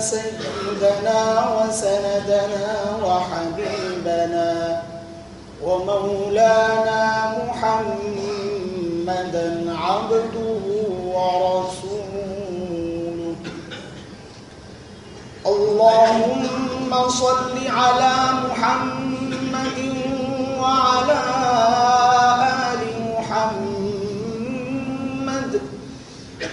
سيدنا وسندنا وحبيبنا ومولانا محمدا عبده ورسوله. اللهم صل على محمد وعلى آل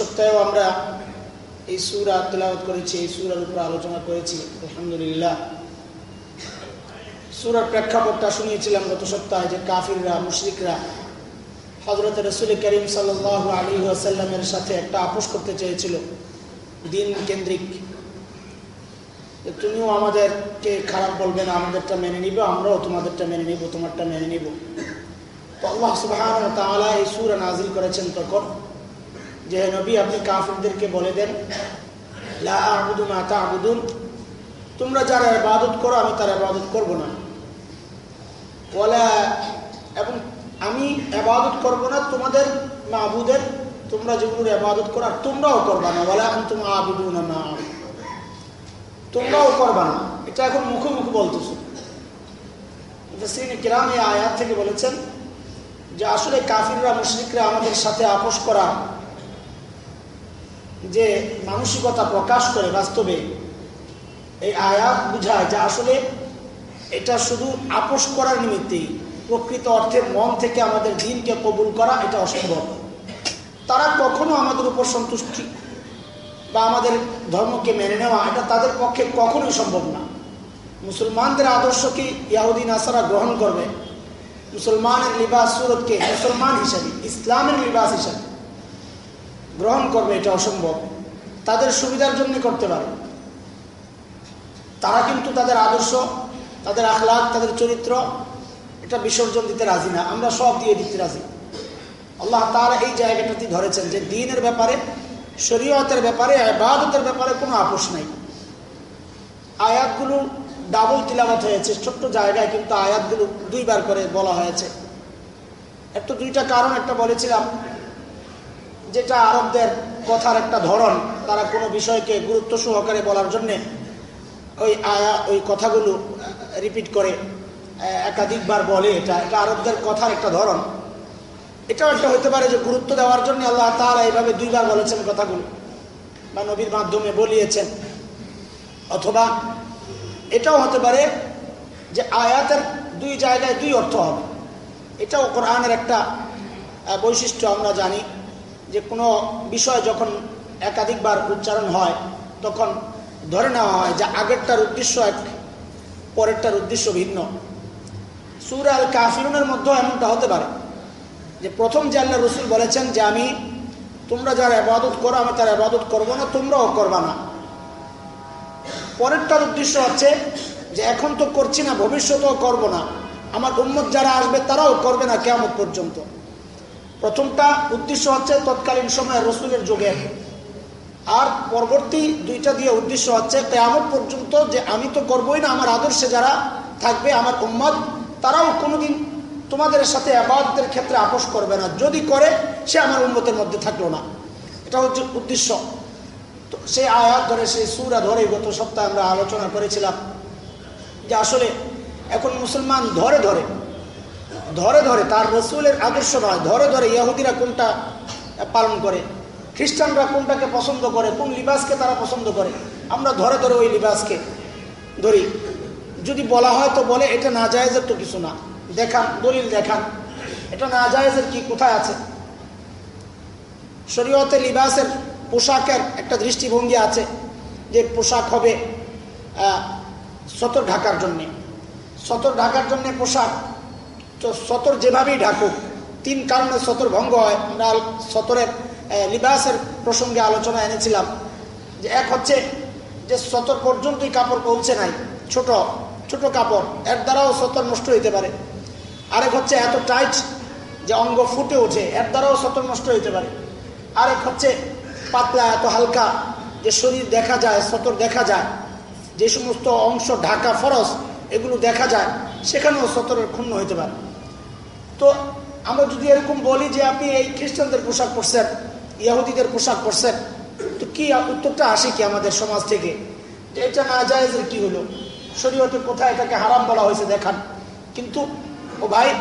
সপ্তাহেও আমরা এই সুরা তেলাওয়াত করেছি, এই সুরার উপর আলোচনা করেছি, আলহামদুলিল্লাহ। সুরার প্রেক্ষাপটটা শুনিয়েছিলাম গত সপ্তাহে যে কাফিররা, মুশরিকরা হজরত রসুল করিম সাল আলী আসাল্লামের সাথে একটা আপোষ করতে চেয়েছিল, দিন কেন্দ্রিক। তুমিও আমাদেরকে খারাপ বলবে না, আমাদেরটা মেনে নিবে, আমরাও তোমাদেরটা মেনে নিব, তোমারটা মেনে নিব। তো আল্লাহ সুবাহ এই সুরা নাজিল করেছেন তখন। যে নবী, আপনি কাফিরদেরকে বলে দেন, লা আবুদু মা তা'বুদুন। তোমরা যারা ইবাদত করো, আমি তার ইবাদত করব না। ওয়ালা, এবং আমি ইবাদত করব না তোমাদের মাবুদের, তোমরা যেগুলোর ইবাদত করো, আর তোমরাও করবা না। আনতুম আবিদুনা মা আ'বুদু। তোমরাও করবা না। এটা এখন মুখে মুখে বলতেছো কিরাম এই আয়াত থেকে বলেছেন যে আসলে কাফিররা, মুশরিকরা আমাদের সাথে আপোষ করা যে মানসিকতা প্রকাশ করে বাস্তবে এই আয়াত বুঝায় যে আসলে এটা শুধু আপোষ করার নিমিত্তেই প্রকৃত অর্থে মন থেকে আমাদের দিনকে কবুল করা এটা অসম্ভব। তারা কখনো আমাদের উপর সন্তুষ্টি বা আমাদের ধর্মকে মেনে নেওয়া এটা তাদের পক্ষে কখনোই সম্ভব না। মুসলমানদের আদর্শকে ইয়াহুদ্দিন আসারা গ্রহণ করবে। মুসলমানের লিবাস সুরতকে মুসলমান হিসাবে, ইসলামের লিবাস হিসাবে। গ্রহণ করবে, এটা অসম্ভব। তাদের সুবিধার জন্য করতে পারে। তারা কিন্তু তাদের আদর্শ, তাদের আখলাক তাদের চরিত্র, এটা বিসর্জন দিতে রাজি না। আমরা সব দিয়ে দিতে রাজি। আল্লাহ তারা এই জায়গাটাতে ধরেছেন যে দিনের ব্যাপারে, শরীয়তের ব্যাপারে আবাদতের ব্যাপারে কোনো আপোষ নাই। আয়াতগুলো ডাবল তিলাবাত হয়েছে। ছোট্ট জায়গায় কিন্তু আয়াতগুলো দুইবার করে বলা হয়েছে। একটা দুইটা কারণ একটা বলেছিলাম যেটা আরবদের কথার একটা ধরন, তারা কোনো বিষয়কে গুরুত্ব সহকারে বলার জন্যে ওই আয়া, ওই কথাগুলো রিপিট করে একাধিকবার বলে এটা। এটা আরবদের কথার একটা ধরন। এটাও একটা হতে পারে যে গুরুত্ব দেওয়ার জন্য আল্লাহ তারা এইভাবে দুইবার বলেছেন কথাগুলো বা নবীর মাধ্যমে বলিয়েছেন। অথবা এটাও হতে পারে যে আয়াতের দুই জায়গায় দুই অর্থ হবে। এটাও কোরআনের একটা বৈশিষ্ট্য আমরা জানি। যে কোনো বিষয় যখন একাধিকবার উচ্চারণ হয়, তখন ধরে নেওয়া হয় যে আগেরটার উদ্দেশ্য এক, পরেরটার উদ্দেশ্য ভিন্ন। সুর আল কাফিরুনের মধ্যেও এমনটা হতে পারে যে প্রথম যে আল্লাহ রসুল বলেছেন যে আমি, তোমরা যারা আবাদত করো, আমি তার আবাদত করব না, তোমরাও করবা না। পরেরটার উদ্দেশ্য হচ্ছে যে এখন তো করছি না, ভবিষ্যতেও করব না। আমার উম্মত যারা আসবে, তারাও করবে না কেমন পর্যন্ত। প্রথমটা উদ্দেশ্য হচ্ছে তৎকালীন সময় রসুলের যুগের আর পরবর্তী দুইটা দিয়ে উদ্দেশ্য হচ্ছে কেয়ামত পর্যন্ত যে আমি তো করবই না, আমার আদর্শে যারা থাকবে, আমার উম্মত, তারাও কোনোদিন তোমাদের সাথে আবাদদের ক্ষেত্রে আপোষ করবে না। যদি করে, সে আমার উন্মতের মধ্যে থাকল না। এটা হচ্ছে উদ্দেশ্য। তো সেই আয়াত ধরে, সেই সুরা ধরে গত সপ্তাহে আমরা আলোচনা করেছিলাম যে আসলে এখন মুসলমান ধরে ধরে ধরে ধরে তার রসুলের আদর্শ নয়। ধরে ধরে ইয়াহুদিরা কোনটা পালন করে? খ্রিস্টানরা কোনটাকে পছন্দ করে? কোন লিবাসকে তারা পছন্দ করে? আমরা ধরে ধরে ওই লিবাসকে ধরি। যদি বলা হয় তো বলে, এটা না জায়েজের তো কিছু না। দেখান, দলিল দেখান। এটা না জায়েজের কি, কোথায় আছে? শরীয়তে লিবাসের পোশাকের একটা দৃষ্টিভঙ্গি আছে যে পোশাক হবে সতর ঢাকার জন্যে। সতর ঢাকার জন্যে পোশাক তো সতর যেভাবেই ঢাকুক, তিন কারণে সতর ভঙ্গ হয়। আমরা সতরের লিবাসের প্রসঙ্গে আলোচনা এনেছিলাম যে এক হচ্ছে যে সতর পর্যন্তই কাপড় পৌঁছে নাই, ছোট ছোট কাপড়, এর দ্বারাও সতর নষ্ট হইতে পারে। আরেক হচ্ছে এত টাইট যে অঙ্গ ফুটে ওঠে, এর দ্বারাও সতর নষ্ট হইতে পারে। আরেক হচ্ছে পাতলা, এত হালকা যে শরীর দেখা যায়, সতর দেখা যায়, যে সমস্ত অংশ ঢাকা ফরস, এগুলো দেখা যায়, সেখানেও সতরের ক্ষুণ্ণ হইতে পারে। তো আমরা যদি এরকম বলি যে আপনি এই খ্রিস্টানদের পোশাক পরছেন ইয়াহুদিদের পোশাক পরছেন, তো কি উত্তরটা আসে কি আমাদের সমাজ থেকে? যে এটা না যায় কি হলো? শরীয়তে কোথায় এটাকে হারাম বলা হয়েছে দেখান। কিন্তু, ও ভাই,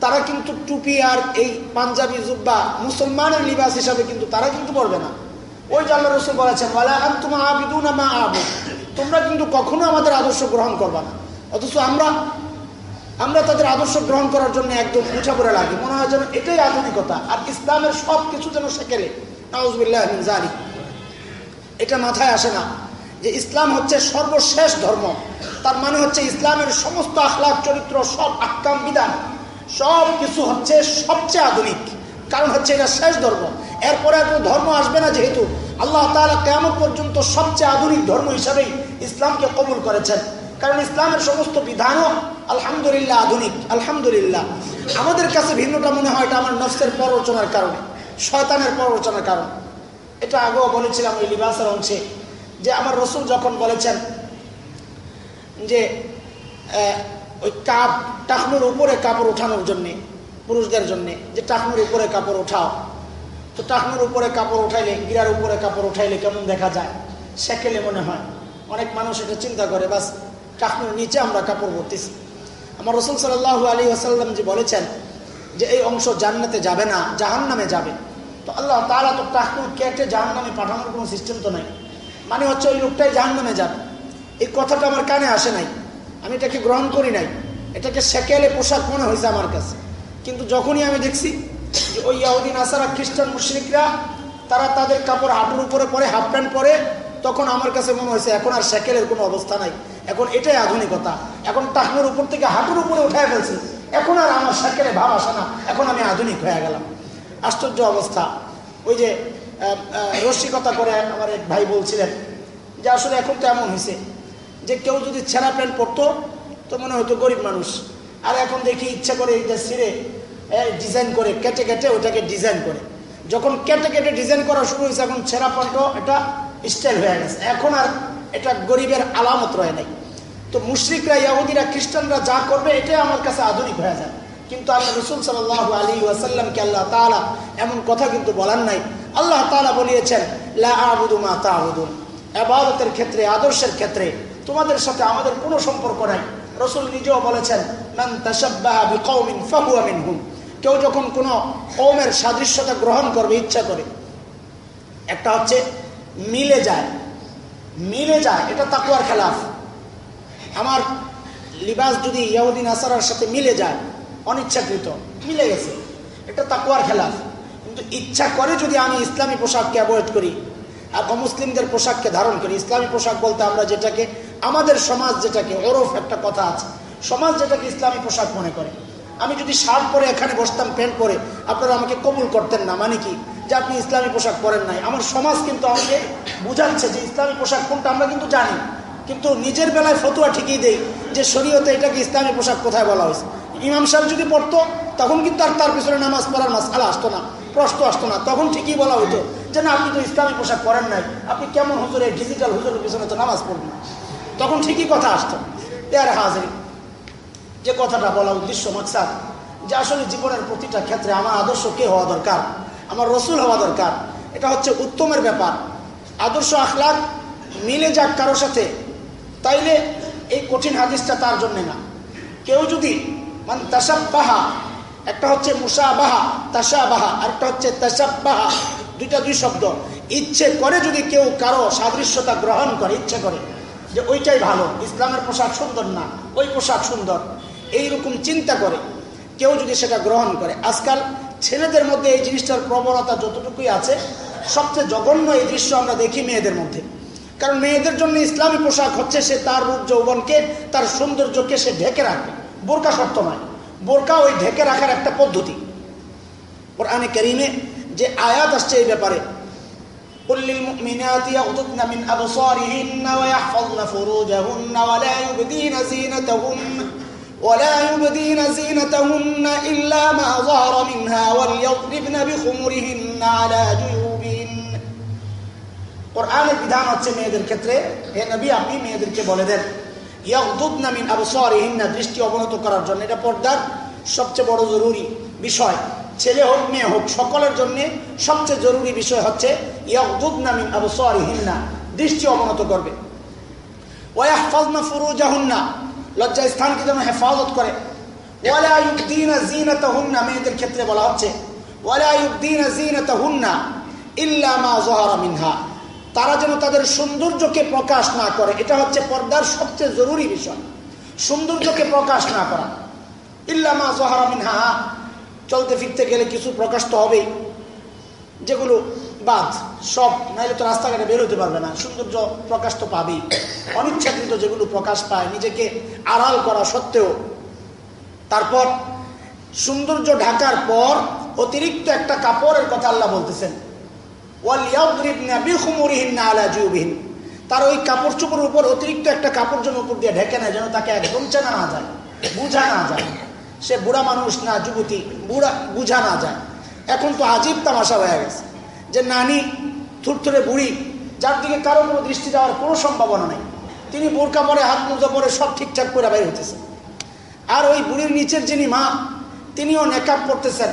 তারা কিন্তু টুপি আর এই পাঞ্জাবি জুব্বা মুসলমানের লিবাস হিসাবে কিন্তু তারা কিন্তু পড়বে না। ওই জাল্লা রসুল বলেছেন তোমরা কিন্তু কখনো আমাদের আদর্শ গ্রহণ করবা না। অথচ আমরা আমরা তাদের আদর্শ গ্রহণ করার জন্য একদম উঠা পড়ে লাগে। মনে হয় যেন এটাই আধুনিকতা। আর ইসলামের সব কিছু যেন সেকেলে। নাউজবিল্লাহ জারি এটা মাথায় আসে না যে ইসলাম হচ্ছে সর্বশেষ ধর্ম। তার মানে হচ্ছে ইসলামের সমস্ত আখলাখ, চরিত্র, সব আক্কাম বিধান, সব কিছু হচ্ছে সবচেয়ে আধুনিক। কারণ হচ্ছে এটা শেষ ধর্ম। এরপরে আর ধর্ম আসবে না যেহেতু আল্লাহ তালা কেমন পর্যন্ত সবচেয়ে আধুনিক ধর্ম হিসাবেই ইসলামকে কবুল করেছেন। কারণ ইসলামের সমস্ত বিধানও আলহামদুলিল্লাহ আধুনিক, আলহামদুলিল্লাহ। আমাদের কাছে ভিন্নটা মনে হয় এটা আমার নফসের প্ররোচনার কারণে, শয়তানের প্ররোচনার কারণ। এটা আগেও বলেছিলাম ওই লিবাসের অংশে, যে আমার রসুল যখন বলেছেন যে ওই কাপ টাকনুর উপরে কাপড় ওঠানোর জন্যে, পুরুষদের জন্যে, যে টাকনুর উপরে কাপড় ওঠাও, তো টাকনুর উপরে কাপড় উঠাইলে, গিরার উপরে কাপড় উঠাইলে কেমন দেখা যায়? সেকেলে মনে হয়। অনেক মানুষ এটা চিন্তা করে, বাস টাকনুর নিচে আমরা কাপড় ভরতেছি আমার রসুল সাল্লাহ আলী আসাল্লাম যে বলেছেন যে এই অংশ জান্নাতে যাবে না জাহান নামে যাবে। তো আল্লাহ তারা তো টাকনুর কেটে জাহান নামে পাঠানোর কোনো সিস্টেম তো নাই। মানে হচ্ছে ওই লোকটাই জাহান নামে যাবে। এই কথাটা আমার কানে আসে নাই। আমি এটাকে গ্রহণ করি নাই। এটাকে সেকেলে পোশাক মনে হয়েছে আমার কাছে। কিন্তু যখনই আমি দেখছি যে ওই ইয়াহুদিন আসারা খ্রিস্টান মুশ্রিকরা, তারা তাদের কাপড় হাঁটুর উপরে পরে, হাফ প্যান্ট পরে, তখন আমার কাছে মনে হয়েছে এখন আর সেকেলের কোনো অবস্থা নাই। এখন এটাই আধুনিকতা। এখন টাকনোর উপর থেকে হাঁটুর উপরে উঠায় ফেলছি। এখন আর আমার সেকেলে ভাব আসে না। এখন আমি আধুনিক হয়ে গেলাম। আশ্চর্য অবস্থা। ওই যে রসিকতা করে আমার এক ভাই বলছিলেন যে, আসলে এখন তো এমন হয়েছে যে, কেউ যদি ছেঁড়া প্যান্ট পরতো, তো মনে হয়তো গরিব মানুষ। আর এখন দেখি ইচ্ছা করে এটা সিরে ডিজাইন করে, কেটে কেটে ওটাকে ডিজাইন করে। যখন কেটে কেটে ডিজাইন করা শুরু হয়েছে এখন ছেঁড়া পাল্ট এটা স্টাইল হয়ে গেছে। এখন আর এটা গরিবের আলামত রয়ে নাই। তো মুশ্রিকরা, ইয়াহুদিরা, খ্রিস্টানরা যা করবে, এটাই আমার কাছে আধুনিক হয়ে যায়। কিন্তু আল্লাহ রসুল সাল আলী ওয়াসাল্লামকে আল্লাহ তালা এমন কথা কিন্তু বলার নাই। আল্লাহ তালা বলিয়েছেন, লা আবুদু মা তা আবুদুন আবাদতের ক্ষেত্রে, আদর্শের ক্ষেত্রে তোমাদের সাথে আমাদের কোনো সম্পর্ক নাই। রসুল নিজেও বলেছেন মিনহুম। কেউ যখন কোনো কৌমের সাদৃশ্যতা গ্রহণ করবে, ইচ্ছা করে, একটা হচ্ছে মিলে যায়। মিলে যায়, এটা তাকুয়ার খেলাফ। আমার লিবাস যদি ইয়াহুদ্দিন আসারার সাথে মিলে যায়, অনিচ্ছাকৃত, মিলে গেছে। এটা তাকুয়ার খেলাফ। কিন্তু ইচ্ছা করে যদি আমি ইসলামী পোশাককে অ্যাভয়েড করি আর অমুসলিমদের পোশাককে ধারণ করি, ইসলামী পোশাক বলতে আমরা যেটাকে, আমাদের সমাজ যেটাকে, ওরফ একটা কথা আছে, সমাজ যেটাকে ইসলামী পোশাক মনে করে। আমি যদি শার্ট পরে এখানে বসতাম, প্যান্ট পরে, আপনারা আমাকে কবুল করতেন না মানে কি? যে আপনি ইসলামী পোশাক পরেন নাই। আমার সমাজ কিন্তু আমাকে বুঝাচ্ছে যে ইসলামী পোশাক কোনটা, আমরা কিন্তু জানি। কিন্তু নিজের বেলায় ফতুয়া ঠিকই দেই যে শরীয়তে এটাকে ইসলামী পোশাক কোথায় বলা হয়েছে? ইমাম সাহেব যদি পড়তো, তখন কিন্তু আর তার পিছনে নামাজ পড়ার মাসালা আসতো না, প্রশ্ন আসতো না। তখন ঠিকই বলা হতো যে, না, আপনি তো ইসলামী পোশাক পরেন নাই। আপনি কেমন হুজুরে ডিজিটাল হুজুরের পিছনে তো নামাজ পড়বেন? তখন ঠিকই কথা আসতো। এর হাজির, যে কথাটা বলা উদ্দেশ্য, মাকসাদ, যে আসলে জীবনের প্রতিটা ক্ষেত্রে আমার আদর্শ কে হওয়া দরকার? আমার রসুল হওয়া দরকার। এটা হচ্ছে উত্তমের ব্যাপার। আদর্শ আখলাক মিলে যাক কারও সাথে তাইলে এই কঠিন হাদিসটা তার জন্যে না। কেউ যদি মানে তাসাব্বাহা একটা হচ্ছে মুসাবাহা তাসাবাহা আরেকটা হচ্ছে তাসাব্বাহা দুইটা দুই শব্দ। ইচ্ছে করে যদি কেউ কারও সাদৃশ্যতা গ্রহণ করে, ইচ্ছে করে, যে ওইটাই ভালো, ইসলামের পোশাক সুন্দর না, ওই পোশাক সুন্দর, এইরকম চিন্তা করে, কেউ যদি সেটা গ্রহণ করে। আজকাল ছেলেদের মধ্যে এই জিনিসটার প্রবণতা যতটুকুই আছে, সবচেয়ে জঘন্য এই দৃশ্য আমরা দেখি মেয়েদের মধ্যে। কারণ মেয়েদের জন্য ইসলামী পোশাক হচ্ছে সে তার রূপ যৌবনকে তার সৌন্দর্যকে সে ঢেকে রাখবে বোরকা শর্ত নয় বোরকা ওই ঢেকে রাখার একটা পদ্ধতি কোরআনে করিমে যে আয়াত আসছে এই ব্যাপারে قل للمؤمنات يغضضن من أبصارهن ويحفظن فروجهن ولا يبدين زينتهن ولا يبدين زينتهن إلا ما ظهر منها وليضربن بخمرهن على جيوبهن কোরআনের বিধান হচ্ছে মেয়েদের ক্ষেত্রে, হে নবী, আপনি মেয়েদেরকে বলে দেন। ইয়াকুদনা মিন আবসারিহিন্না, দৃষ্টি অবনত করার জন্য। এটা পর্দার সবচেয়ে বড় জরুরি বিষয়। ছেলে হোক, মেয়ে হোক, সকলের জন্য সবচেয়ে জরুরি বিষয় হচ্ছে ইয়াকুদনা মিন আবসারিহিন্না, দৃষ্টি অবনত করবে। ওয়াহফাজনা ফুরুজাহুন্না, লজ্জা স্থানকে যেন হেফাজত করে। ওয়ালা ইউবদিনা জিনাতাহুন্না মেয়েদের ক্ষেত্রে বলা হচ্ছে, ওয়ালা ইউবদিনা জিনাতাহুন্না ইল্লা মা যাহারা মিনহা। তারা যেন তাদের সৌন্দর্যকে প্রকাশ না করে। এটা হচ্ছে পর্দার সবচেয়ে জরুরি বিষয়। সৌন্দর্যকে প্রকাশ না করা। ইল্লামা জহারা মিনহা চলতে ফিরতে গেলে কিছু প্রকাশ তো হবেই। যেগুলো বাদ, সব, নাইলে তো রাস্তাঘাটে বের হতে পারবে না। সৌন্দর্য প্রকাশ তো পাবেই। অনিচ্ছাকৃত যেগুলো প্রকাশ পায়, নিজেকে আড়াল করা সত্ত্বেও। তারপর, সৌন্দর্য ঢাকার পর অতিরিক্ত একটা কাপড়ের কথা আল্লাহ বলতেছেন। তার ওই কাপড় চোপড়ের উপর অতিরিক্ত একটা কাপড় যেন উপর দিয়ে ঢেকে নেয় যেন তাকে একদম চেনা না যায়, বুঝা না যায়। সে বুড়া মানুষ না, যুবতী, বুড়া, বুঝা না যায়। এখন তো আজীব তামাশা হয়ে গেছে যে নানি, থুরথুরে বুড়ি, যার দিকে কারও কোনো দৃষ্টি যাওয়ার কোনো সম্ভাবনা নেই। তিনি বোরকা পরে, হাত মোজা পরে সব ঠিকঠাক করে বাইর হইতেছে আর ওই বুড়ির নিচের যিনি মা, তিনিও নেকাপ করতেছেন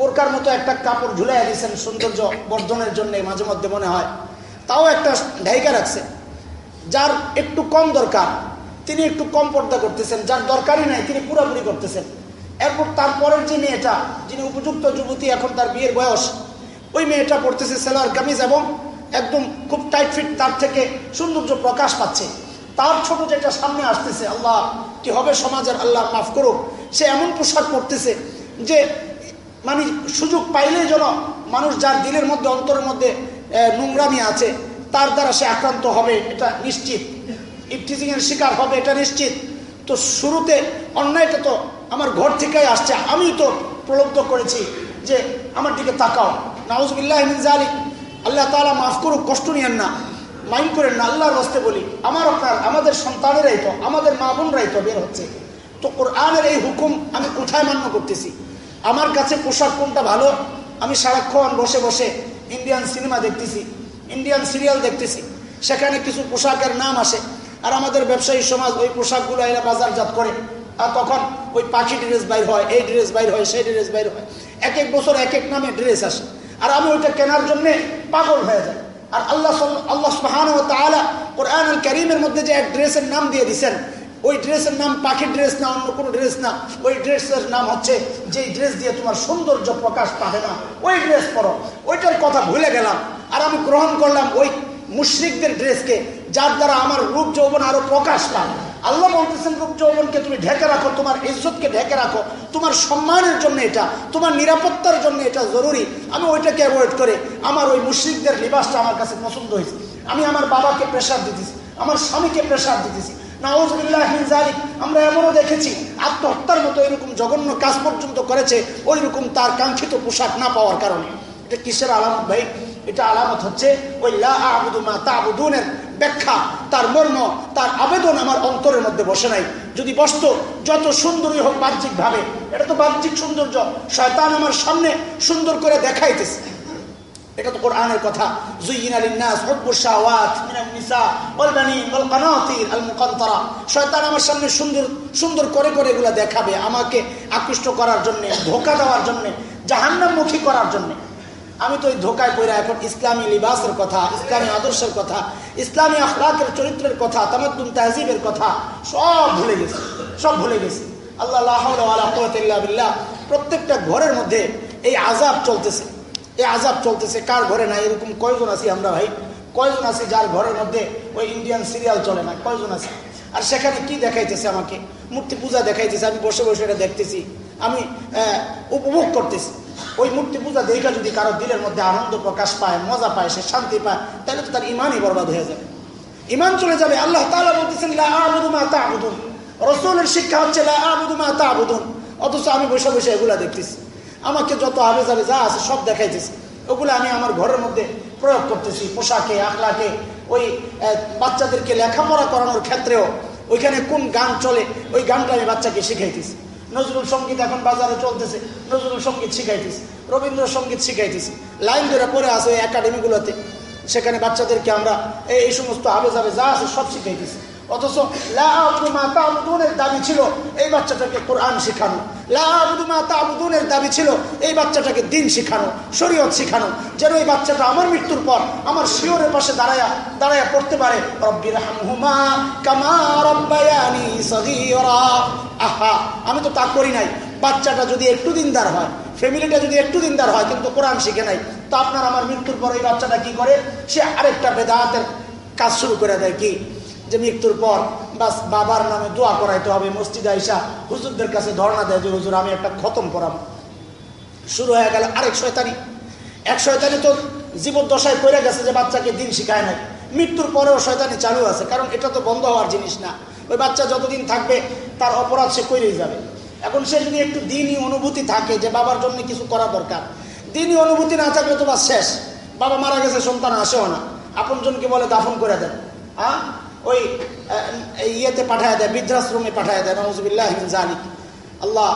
বোরকার মতো একটা কাপড় ঝুলাই দিয়েছেন সৌন্দর্য বর্ধনের জন্য মাঝে মধ্যে মনে হয়। তাও একটা ঢাইকা রাখছে। যার একটু কম দরকার, তিনি একটু কম পর্দা করতেছেন। যার দরকারই নাই, তিনি পুরোপুরি করতেছেন। এরপর তারপরের যে মেয়েটা, যিনি উপযুক্ত যুবতী এখন তার বিয়ের বয়স, ওই মেয়েটা পড়তেছে সেলার কামিজ এবং একদম খুব টাইট ফিট তার থেকে সৌন্দর্য প্রকাশ পাচ্ছে। তার ছোট যেটা সামনে আসতেছে, আল্লাহ, কি হবে সমাজের আল্লাহ মাফ করুক, সে এমন পোশাক পড়তেছে যে মানে সুযোগ পাইলেই যেন মানুষ যার দিলের মধ্যে, অন্তরের মধ্যে নোংরামি আছে, তার দ্বারা সে আক্রান্ত হবে, এটা নিশ্চিত। ইফটিজিংয়ের শিকার হবে, এটা নিশ্চিত। তো শুরুতে অন্যায়টা তো আমার ঘর থেকেই আসছে, আমি তো প্রলব্ধ করেছি যে আমার দিকে তাকাও। নাউজবিল্লাহ জালি আল্লাহ তালা মাফ করুক, কষ্ট নিয়েন না। মাইন্ড করেন না, আল্লাহর বসতে বলি। আমার আপনার, আমাদের সন্তানেরাই তো, আমাদের মা বোনরাই তো বের হচ্ছে। তো কোরআনের এই হুকুম আমি কোথায় মান্য করতেছি। আমার কাছে পোশাক কোনটা ভালো? আমি সারাক্ষণ বসে বসে ইন্ডিয়ান সিনেমা দেখতেছি ইন্ডিয়ান সিরিয়াল দেখতেছি। সেখানে কিছু পোশাকের নাম আসে। আর আমাদের ব্যবসায়ী সমাজ ওই পোশাকগুলো এরা বাজারজাত করে। আর তখন ওই পাখি ড্রেস বাইর হয়, এই ড্রেস বাইর হয়, সেই ড্রেস বাইর হয়। এক এক বছর এক এক নামে ড্রেস আসে। আর আমি ওইটা কেনার জন্য পাগল হয়ে যাই। আর আল্লাহ আল্লাহ সুহান ও তালা কোরআন করিমের মধ্যে যে এক ড্রেসের নাম দিয়ে দিচ্ছেন ওই ড্রেসের নাম পাখির ড্রেস না, অন্য কোনো ড্রেস না। ওই ড্রেসের নাম হচ্ছে যে ড্রেস দিয়ে তোমার সৌন্দর্য প্রকাশ পাবে না, ওই ড্রেস পরো। ওইটার কথা ভুলে গেলাম। আর আমি গ্রহণ করলাম ওই মুশ্রিকদের ড্রেসকে, যার দ্বারা আমার রূপ যৌবন আরও প্রকাশ পায়। আল্লাহ বলতেছেন, রূপ যৌবনকে তুমি ঢেকে রাখো, তোমার ইজ্জতকে ঢেকে রাখো। তোমার সম্মানের জন্য এটা, তোমার নিরাপত্তার জন্য এটা জরুরি। আমি ওইটাকে অ্যাভয়েড করে আমার ওই মুশ্রিকদের লিবাসটা আমার কাছে পছন্দ হয়েছে। আমি আমার বাবাকে প্রেশার দিতেছি, আমার স্বামীকে প্রেশার দিতেছি। আমরা এমনও দেখেছি, আত্মহত্যার মতো এরকম জঘন্য কাজ পর্যন্ত করেছে ওই রকম তার কাঙ্ক্ষিত পোশাক না পাওয়ার কারণে। এটা কিসের আলামত ভাই? এটা আলামত হচ্ছে, ওই লাবুদুমা তাবুদুনের ব্যাখ্যা, তার মর্ম, তার আবেদন আমার অন্তরের মধ্যে বসে নাই। যদি বসত, যত সুন্দরই হোক বাহ্যিক ভাবে এটা তো বাহ্যিক সৌন্দর্য, শয়তান আমার সামনে সুন্দর করে দেখাইতেছে। এটা তো কোরআনের কথা। জুইন আলিন্নাস হুব্বুশ শাহওয়াত মিনান নিসা ওয়াল বানিন ওয়াল কানাতির আল মুকান্তরা। শয়তান আমার সামনে সুন্দর সুন্দর করে করে এগুলা দেখাবে আমাকে আকৃষ্ট করার জন্য, ধোকা দেওয়ার জন্য, জাহান্নামমুখী করার জন্য। আমি তো ওই ধোকায় পড়ে এখন ইসলামী লিবাসের কথা, ইসলামী আদর্শের কথা, ইসলামী আখলাকের চরিত্রের কথা তামাদ্দুন তাহজিবের কথা সব ভুলে গেছি, সব ভুলে গেছি। আল্লাহ প্রত্যেকটা ঘরের মধ্যে এই আজাব চলতেছে। এই আজাব চলতেছে, কার ঘরে না এরকম কয়জন আছি আমরা ভাই? কয়জন আছি যার ঘরের মধ্যে ওই ইন্ডিয়ান সিরিয়াল চলে না? কয়জন আছে? আর সেখানে কি দেখাইতেছে আমাকে? মূর্তি পূজা দেখাইতেছে, আমি বসে বসে এটা দেখতেছি। আমি উপভোগ করতেছি। ওই মূর্তি পূজা দেখা যদি কারও দিলের মধ্যে আনন্দ প্রকাশ পায়, মজা পায়, সে শান্তি পায়, তাহলে তো তার ইমানই বরবাদ হয়ে যাবে। ইমান চলে যাবে। আল্লাহ তালা বলতেছেন রসুলের শিক্ষা হচ্ছে অথচ আমি বসে বসে এগুলা দেখতেছি। আমাকে যত আবে যাবে যা আছে সব দেখাইতেছে। ওগুলো আমি আমার ঘরের মধ্যে প্রয়োগ করতেছি, পোশাকে, আখলাকে, ওই বাচ্চাদেরকে লেখাপড়া করানোর ক্ষেত্রেও ওইখানে কোন গান চলে, ওই গানটা আমি বাচ্চাকে শিখাইতেছি। নজরুল সংগীত এখন বাজারে চলতেছে, নজরুল সংগীত শিখাইতেছি, রবীন্দ্রসঙ্গীত শিখাইতেছি। লাইন ধরে পড়ে আছে ওই একাডেমিগুলোতে সেখানে বাচ্চাদেরকে আমরা এই সমস্ত আবে যা আছে সব শিখাইতেছি। অথচ লাবুদুনের দাবি ছিল এই বাচ্চাটাকে কোরআন শিখানো। লাবুদুনের দাবি ছিল এই বাচ্চাটাকে দিন শিখানো, শরীয়ত শিখানো, যেন এই বাচ্চাটা আমার মৃত্যুর পর আমার শিওরের পাশে দাঁড়ায়া দাঁড়ায়া পড়তে পারে। আহা, আমি তো তা করি নাই। বাচ্চাটা যদি একটু দিনদার হয়, ফ্যামিলিটা যদি একটু দিনদার হয়, কিন্তু কোরআন শিখে নাই, তো আপনার আমার মৃত্যুর পর এই বাচ্চাটা কি করে? সে আরেকটা বেদাহাতের কাজ শুরু করে দেয় কি? যে মৃত্যুর পর বাস বাবার নামে দোয়া করাইতে হবে মসজিদ আইসা হুজুরদের কাছে ধর্ণা দেয় যে, হুজুর, আমি একটা খতম করাম। শুরু হয়ে গেল আরেক শয়তানি। এক শয়তানি তো জীবদ্দশায় পড়ে গেছে যে বাচ্চাকে দিন শিখায় নাই। মৃত্যুর পরেও শয়তানি চালু আছে, কারণ এটা তো বন্ধ হওয়ার জিনিস না। ওই বাচ্চা যতদিন থাকবে, তার অপরাধ সে করেই যাবে। এখন সে যদি একটু দিনই অনুভূতি থাকে যে বাবার জন্য কিছু করা দরকার, দিনই অনুভূতি না থাকলে তো বা শেষ। বাবা মারা গেছে, সন্তান আসেও না। আপনজনকে বলে দাফন করে দেন। হ্যাঁ ওই ইয়েতে পাঠায় দেয়, বৃদ্ধাশ্রমে পাঠায় দেয় নজবিল্লাহ জালিক আল্লাহ,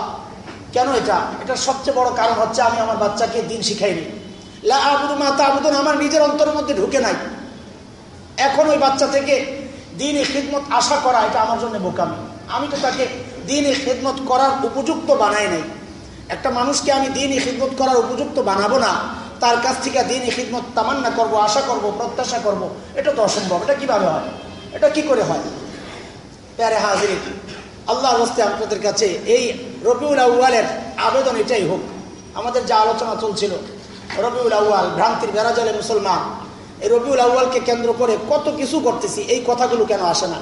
কেন এটা? এটার সবচেয়ে বড় কারণ হচ্ছে আমি আমার বাচ্চাকে দিন শিখাইনি। লা আবুদু মা তাবুদুন, আমার নিজের অন্তরের মধ্যে ঢুকে নাই। এখন ওই বাচ্চা থেকে দিন খিদমত আশা করা, এটা আমার জন্য বোকামি। আমি তো তাকে দিন খিদমত করার উপযুক্ত বানাই নাই। একটা মানুষকে আমি দিন খিদমত করার উপযুক্ত বানাবো না, তার কাছ থেকে দিন খিদমত তামান্না করব, আশা করব, প্রত্যাশা করব, এটা তো অসম্ভব। এটা কীভাবে হয়? এটা কি করে হয়? প্যারে হাজির আল্লাহর হস্তে আপনাদের কাছে এই রবিউল আউ্বালের আবেদন এটাই হোক। আমাদের যা আলোচনা চলছিল, রবিউল আউ্বাল ভ্রান্তির বেড়াজালে মুসলমান, এই রবিউল আউ্বালকে কেন্দ্র করে কত কিছু করতেছি, এই কথাগুলো কেন আসে না?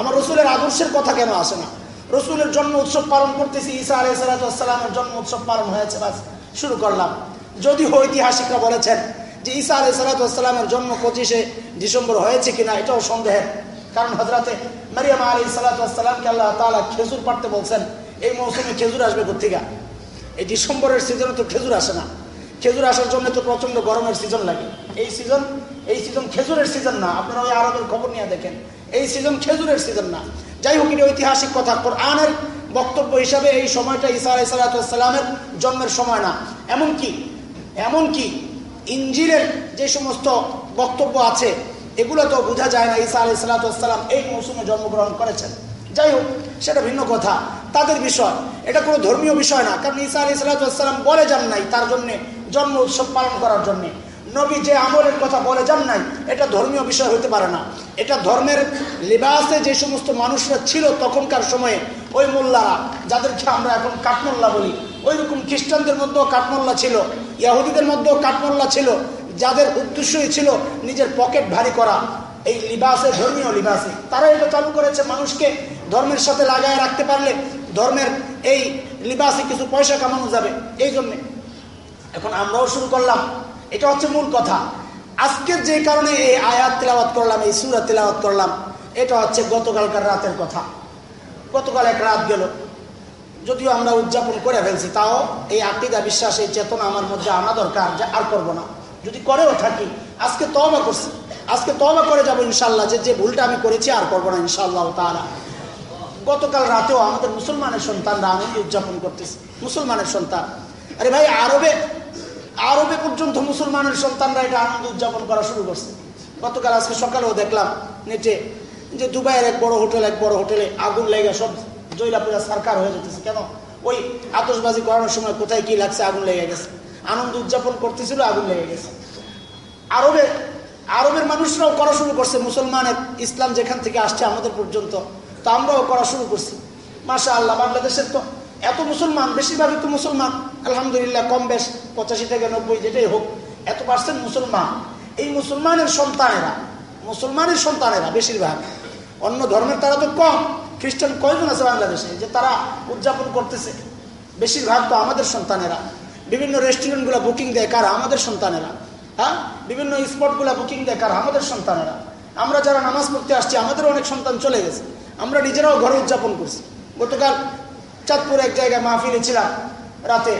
আমার রসুলের আদর্শের কথা কেন আসে না? রসুলের জন্ম উৎসব পালন করতেছি, ঈসা আলাই সালাতামের জন্ম উৎসব পালন হয়েছে, বাস শুরু করলাম। যদিও ঐতিহাসিকরা বলেছেন যে ঈসা আলাই সালাতামের জন্ম পঁচিশে ডিসেম্বর হয়েছে কিনা, এটাও সন্দেহের। কারণ হজরাতে মারিয়ামা আলী সালাতামকে আল্লাহ তালা খেজুর পাড়তে বলছেন, এই মৌসুমে খেজুর আসবে কোথেকা এই ডিসেম্বরের সিজনে তো খেজুর আসে না। খেজুর আসার জন্য তো প্রচণ্ড গরমের সিজন লাগে। এই সিজন এই সিজন খেজুরের সিজন না। আপনারা ওই আরবের খবর নিয়ে দেখেন। এই সিজন খেজুরের সিজন না। যাই হোক, এটা ঐতিহাসিক কথা। কোরআনের বক্তব্য হিসাবে এই সময়টা ঈসা আলাইসালামের জন্মের সময় না। এমনকি এমনকি ইঞ্জিলের যে সমস্ত বক্তব্য আছে এগুলো তো বোঝা যায় না, ঈসা আলাই সালাতাম এই মৌসুমে জন্মগ্রহণ করেছেন। যাই হোক, সেটা ভিন্ন কথা। তাদের বিষয়, এটা কোনো ধর্মীয় বিষয় না, কারণ ঈসা আলি সাল্লাম বলে যান নাই তার জন্যে, জন্ম উৎসব পালন করার জন্যে। নবী যে আমলের কথা বলে যান নাই, এটা ধর্মীয় বিষয় হতে পারে না। এটা ধর্মের লিবাসে যে সমস্ত মানুষরা ছিল তখনকার সময়ে, ওই মোল্লারা, যাদেরকে আমরা এখন কাঠমোল্লা বলি ওই রকম খ্রিস্টানদের মধ্যেও কাঠমোল্লা ছিল, ইয়াহুদিদের মধ্যেও কাঠমোল্লা ছিল যাদের উদ্দেশ্যই ছিল নিজের পকেট ভারী করা, এই লিবাসে, ধর্মীয় লিবাসে তারা এটা চালু করেছে। মানুষকে ধর্মের সাথে লাগায় রাখতে পারলে ধর্মের এই লিবাসে কিছু পয়সা কামানো যাবে, এই জন্যে। এখন আমরাও শুরু করলাম। এটা হচ্ছে মূল কথা। আজকের যে কারণে এই আয়াত তেলাওয়াত করলাম, এই সুরা তেলাওয়াত করলাম, এটা হচ্ছে গতকালকার রাতের কথা। গতকাল এক রাত গেল। যদিও আমরা উদযাপন করে ফেলছি, তাও এই আকিদা, বিশ্বাস, এই চেতনা আমার মধ্যে আনা দরকার যে আর করব না। যদি করেও থাকি, আজকে তবা করছি, আজকে তবা করে যাব ইনশাল্লাহ যে যে ভুলটা আমি করেছি আর করব না ইনশাল্লাহ তারা গতকাল রাতেও আমাদের মুসলমানের সন্তানরা আনন্দ উদযাপন করতেছে, মুসলমানের সন্তান। আরে ভাই, আরবে আরবে পর্যন্ত মুসলমানের সন্তানরা এটা আনন্দ উদযাপন করা শুরু করছে। গতকাল আজকে সকালেও দেখলাম নেটে যে দুবাইয়ের এক বড় হোটেল, এক বড় হোটেলে আগুন লেগে সব জৈলা পূজা সরকার হয়ে যেতেছে। কেন? ওই আতসবাজি করানোর সময় কোথায় কি লাগছে আগুন লেগে গেছে। আনন্দ উদযাপন করতেছিল, আগুন লেগে গেছে। আরবে আরবের মানুষরাও করা শুরু করছে মুসলমানের ইসলাম যেখান থেকে আসছে আমাদের পর্যন্ত। তো আমরাও করা শুরু করছি। মাসা আল্লাহ বাংলাদেশের তো এত মুসলমান, বেশিরভাগই তো মুসলমান। আলহামদুলিল্লাহ, কম বেশ, পঁচাশি থেকে নব্বই যেটাই হোক, এত পার্সেন্ট মুসলমান। এই মুসলমানের সন্তানেরা মুসলমানের সন্তানেরা বেশিরভাগ, অন্য ধর্মের তারা তো কম, খ্রিস্টান কয়জন আছে বাংলাদেশে যে তারা উদযাপন করতেছে? বেশিরভাগ তো আমাদের সন্তানেরা। বিভিন্ন রেস্টুরেন্টগুলো বুকিং দেয়, কারা? আমাদের সন্তানেরা। হ্যাঁ? বিভিন্ন স্পটগুলো বুকিং দেয়, কারা? আমাদের সন্তানেরা। আমরা যারা নামাজ পড়তে আসছি আমাদের অনেক সন্তান চলে গেছে। আমরা নিজেরাও ঘরে উদযাপন করছি। গতকাল চাঁদপুরে এক জায়গায় মাহফিলে ছিলাম রাতে।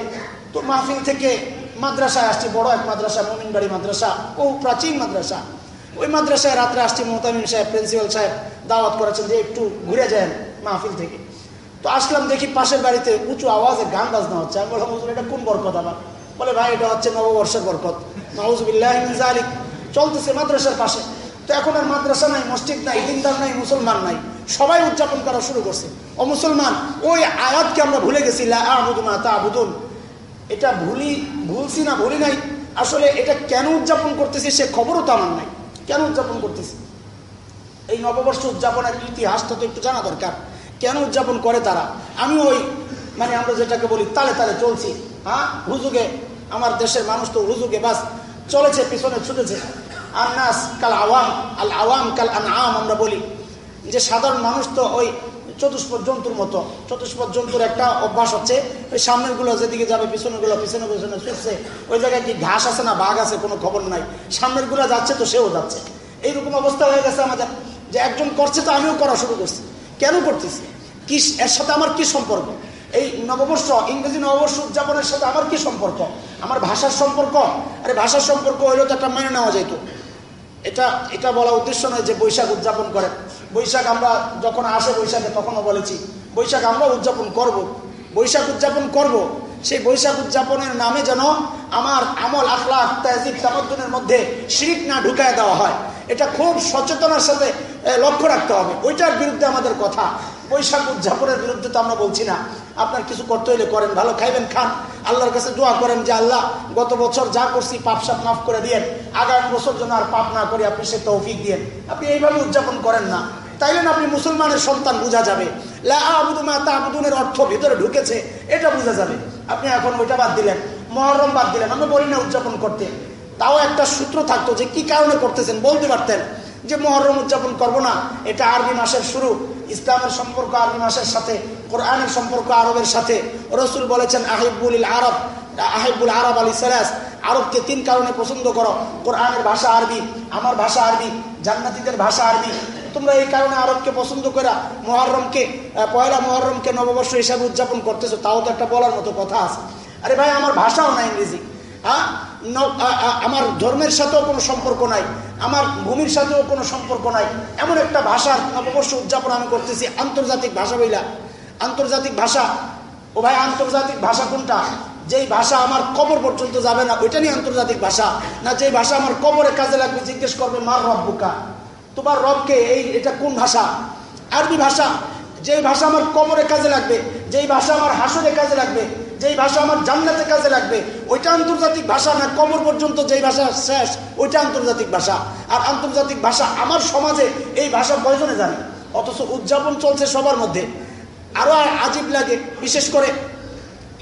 তো মাহফিল থেকে মাদ্রাসায় আসছি, বড় এক মাদ্রাসা, মোমিনবাড়ি মাদ্রাসা ও প্রাচীন মাদ্রাসা। ওই মাদ্রাসায় রাত্রে আসছি মোহতামিম সাহেব, প্রিন্সিপাল সাহেব দাওয়াত করেছেন যে একটু ঘুরে যান মাহফিল থেকে। তো আসলাম দেখি পাশের বাড়িতে উঁচু আওয়াজে গান বাজনা হচ্ছে। আমি বললাম, হুজুর, এটা কোন বরকত আবার বলে, ভাই, এটা হচ্ছে নববর্ষের বরকত। নওয়াজবিল্লাহ চলতেছে মাদ্রাসার পাশে। তো এখন আর মাদ্রাসা নাই, মসজিদ নাই, দিনদার নাই, মুসলমান নাই। সবাই উদযাপন করা শুরু করছে। ও মুসলমান, ওই আয়াতকে আমরা ভুলে গেছি আবুদুনা তা আবুদুন এটা ভুলি, ভুলছি না, ভুলি নাই। আসলে এটা কেন উদযাপন করতেছি সে খবরও তো আমার নাই। কেন উদযাপন করতেছি? এই নববর্ষ উদযাপনের ইতিহাসটা তো একটু জানা দরকার। কেন উদযাপন করে তারা? আমি ওই মানে আমরা যেটাকে বলি তালে তালে চলছি। হ্যাঁ? হুজুগে আমার দেশের মানুষ তো হুজুগে বাস চলেছে, পিছনে ছুটেছে। আর নাস কাল আওয়াম, আল আওয়াম কাল আন আম আমরা বলি। যে সাধারণ মানুষ তো ওই চতুষ্পদ জন্তুর মতো। চতুষ্পদ জন্তুর একটা অভ্যাস হচ্ছে, ওই সামনেরগুলো যেদিকে যাবে পিছনেরগুলো পিছনে পিছনে ছুটছে। ওই জায়গায় কি ঘাস আছে না বাঘ আছে, কোনো খবর নাই। সামনেরগুলো যাচ্ছে তো সেও যাচ্ছে। এইরকম অবস্থা হয়ে গেছে আমাদের। যে একজন করছে তো আমিও করা শুরু করছি। কেন করতেছি? কি এর সাথে আমার কি সম্পর্ক? এই নববর্ষ, ইংরেজি নববর্ষ উদযাপনের সাথে আমার কি সম্পর্ক? আমার ভাষার সম্পর্ক? আরে ভাষার সম্পর্ক হইলেও তো একটা মেনে নেওয়া যেত এটা এটা বলা উদ্দেশ্য নয় যে বৈশাখ উদযাপন করে। বৈশাখ আমরা যখন আসে বৈশাখে তখনও বলেছি, বৈশাখ আমরা উদযাপন করব। বৈশাখ উদযাপন করব। সেই বৈশাখ উদযাপনের নামে যেন আমার আমল, আখলাখ তাজিব তামদ্দনের মধ্যে শিরিক না ঢুকায় দেওয়া হয়। এটা খুব সচেতনার সাথে লক্ষ্য রাখতে হবে। ওইটার বিরুদ্ধে আমাদের কথা। বৈশাখ উদযাপনের বিরুদ্ধে তো আমরা বলছি না। আপনার কিছু করতে হইলে করেন, ভালো খাইবেন, খান। আল্লাহর কাছে দোয়া করেন যে, আল্লাহ, গত বছর যা করছি পাপ সাপ মাফ করে দিয়েন। আগামী বছর যেন আর পাপ না করে, আপনি সে তৌফিক দিয়েন। আপনি এইভাবে উদযাপন করেন না। তাইলে আপনি মুসলমানের সন্তান বোঝা যাবে। তাবুদুনের অর্থ ভিতরে ঢুকেছে, এটা বোঝা যাবে। আপনি এখন ওইটা বাদ দিলেন, মহরম বাদ দিলেন। আমরা বলি না উদযাপন করতে। তাও একটা সূত্র থাকতো যে কি কারণে করতেছেন? বলতে পারতেন যে মহরম উদযাপন করব না, এটা আরবি মাসের শুরু। ইসলামের সম্পর্ক আরবি মাসের সাথে, কোরআনের সম্পর্ক আরবের সাথে। রসুল বলেছেন আহিবুল আরব আহিবুল আরব আলী সেরাস আরবকে তিন কারণে পছন্দ করো, কোরআনের ভাষা আরবি, আমার ভাষা আরবি, জান্নাতিদের ভাষা আরবি। তোমরা এই কারণে আরবকে পছন্দ করা মহরমকে পয়লা মহরমকে নববর্ষ হিসাবে উদযাপন করতেছো। তাও তো একটা বলার মতো কথা আছে। আরে ভাই, আমার ভাষাও না ইংরেজি। হ্যাঁ? আমার ধর্মের সাথেও কোনো সম্পর্ক নাই, আমার ভূমির সাথেও কোনো সম্পর্ক নাই। এমন একটা ভাষার নববর্ষ উদযাপন আমি করতেছি, আন্তর্জাতিক ভাষা বইলা। আন্তর্জাতিক ভাষা, ও ভাই, আন্তর্জাতিক ভাষা কোনটা? যেই ভাষা আমার কবর পর্যন্ত যাবে না, ওইটা নিয়ে আন্তর্জাতিক ভাষা। না, যেই ভাষা আমার কবরে কাজে লাগবে, জিজ্ঞেস করবে, মার রব্বুকা তোমার রবকে এই, এটা কোন ভাষা? আরবি ভাষা, যেই ভাষা আমার কবরে কাজে লাগবে, যেই ভাষা আমার হাসরে কাজে লাগবে যেই ভাষা আমার জান্নাতে কাজে লাগবে, ওইটা আন্তর্জাতিক ভাষা না, কবর পর্যন্ত যেই ভাষা শেষ, ওইটা আন্তর্জাতিক ভাষা। আর আন্তর্জাতিক ভাষা আমার সমাজে এই ভাষা প্রয়োজনে জানে। অথচ উদযাপন চলছে সবার মধ্যে। আরও আজীব লাগে, বিশেষ করে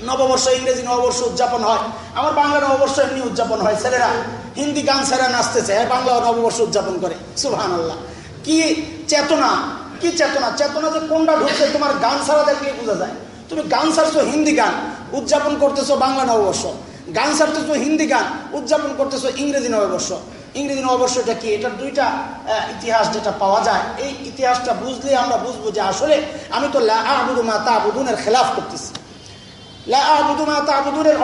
নববর্ষ, ইংরেজি নববর্ষ উদযাপন হয়। আমার বাংলা নববর্ষ এমনি উদযাপন হয়, ছেলেরা হিন্দি গান ছেড়া নাচতেছে হ্যাঁ বাংলা নববর্ষ উদযাপন করে। সুহান আল্লাহ কি চেতনা কি চেতনা? চেতনা যে কোনটা ঢুকছে, তোমার গান ছাড়া দেখলে বোঝা যায়। তুমি গান ছাড়ছো, হিন্দি গান। উদযাপন করতেছো বাংলা নববর্ষ। গান ছাড়তেছো হিন্দি গান। উদযাপন করতেছো ইংরেজি নববর্ষ। ইংরেজি নববর্ষটা কি? এটার দুইটা ইতিহাস যেটা পাওয়া যায়। এই ইতিহাসটা বুঝলে আমরা বুঝব যে আসলে আমি তো লা মা তা আবুদুনের খেলাফ করতেছি। লা মা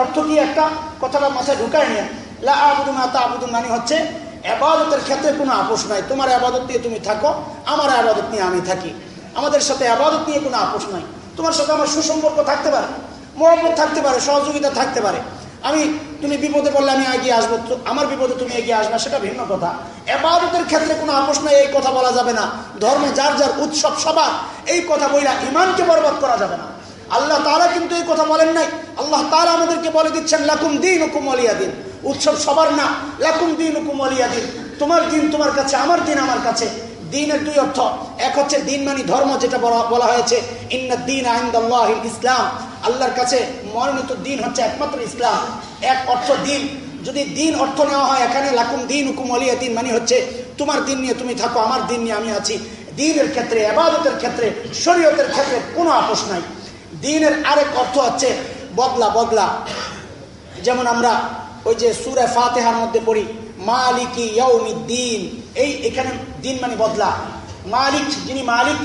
অর্থ কি একটা? কথাটা মাথায় ঢুকায় নিয়ে। লা মা তা আবুদুন মানে হচ্ছে আবাদতের ক্ষেত্রে কোনো আপোষ নাই। তোমার আবাদত নিয়ে তুমি থাকো, আমার আবাদত নিয়ে আমি থাকি। আমাদের সাথে আবাদত নিয়ে কোনো আপোষ নাই। তোমার সাথে আমার সুসম্পর্ক থাকতে পারে, মহব্বত থাকতে পারে, সহযোগিতা থাকতে পারে। আমি, তুমি বিপদে পড়লে আমি এগিয়ে আসব আমার বিপদে তুমি এগিয়ে আসবে সেটা ভিন্ন কথা। এবাদতের ক্ষেত্রে কোনো আপোষ নাই, এই কথা বলা যাবে না। ধর্মে যার যার উৎসব, সবার এই কথা বইলা ইমানকে বরবাদ করা যাবে না। আল্লাহ তারা কিন্তু এই কথা বলেন নাই। আল্লাহ তারা আমাদেরকে বলে দিচ্ছেন, লাকুম দিন হুকুম আলিয়া দিন। উৎসব সবার না, লাকুম দিন হুকুম আলিয়া দিন। তোমার দিন তোমার কাছে, আমার দিন আমার কাছে। দিনের দুই অর্থ। এক হচ্ছে দিন মানি ধর্ম, যেটা বলা হয়েছে, ইন্না দিন আইন্দাল্লাহ ইসলাম। আল্লাহর কাছে মনোনীত দিন হচ্ছে একমাত্র ইসলাম। এক অর্থ দিন। যদি দিন অর্থ নেওয়া হয়, এখানে লাকুম দিন হুকুম আলিয়া দিন মানে হচ্ছে, তোমার দিন নিয়ে তুমি থাকো, আমার দিন নিয়ে আমি আছি। দিনের ক্ষেত্রে আবাদতের ক্ষেত্রে, শরীয়তের ক্ষেত্রে কোনো আপোষ নাই। দিনের আরেক অর্থ হচ্ছে বদলা বদলা। যেমন আমরা ওই যে সুরে ফাতেহার মধ্যে পড়ি এই এখানে দিন মানে বদলা। মালিক, যিনি মালিক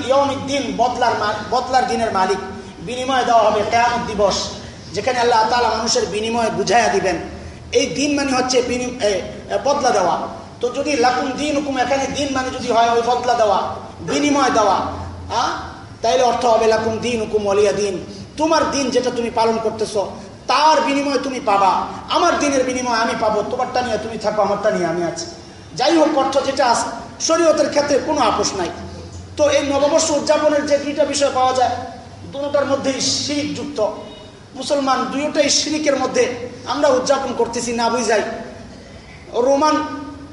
বদলার বদলার দিনের মালিক। বিনিময় দেওয়া হবে দিবস, যেখানে আল্লাহ তালা মানুষের বিনিময় বুঝাইয়া দিবেন। এই দিন মানে হচ্ছে বদলা দেওয়া। তো যদি লাকুম দিন হুকুম এখানে দিন মানে যদি হয় ওই বদলা দেওয়া, বিনিময় দেওয়া। হ্যাঁ তাইলে অর্থ হবে লাকুম দিন হুকুম অলিয়া দিন। তোমার দিন যেটা তুমি পালন করতেছ তার বিনিময়ে তুমি পাবা। আমার দিনের বিনিময়ে আমি পাবো। তোমারটা নিয়ে তুমি থাকো, আমারটা নিয়ে আমি আছি। যাই হোক, অর্থ যেটা আছে, শরীয়তের ক্ষেত্রে কোনো আপোষ নাই। তো এই নববর্ষ উদযাপনের যে দুইটা বিষয় পাওয়া যায়, দুটার মধ্যেই শিরিক যুক্ত। মুসলমান দুইটাই শিরিকের মধ্যে আমরা উদযাপন করতেছি না বুঝাই। রোমান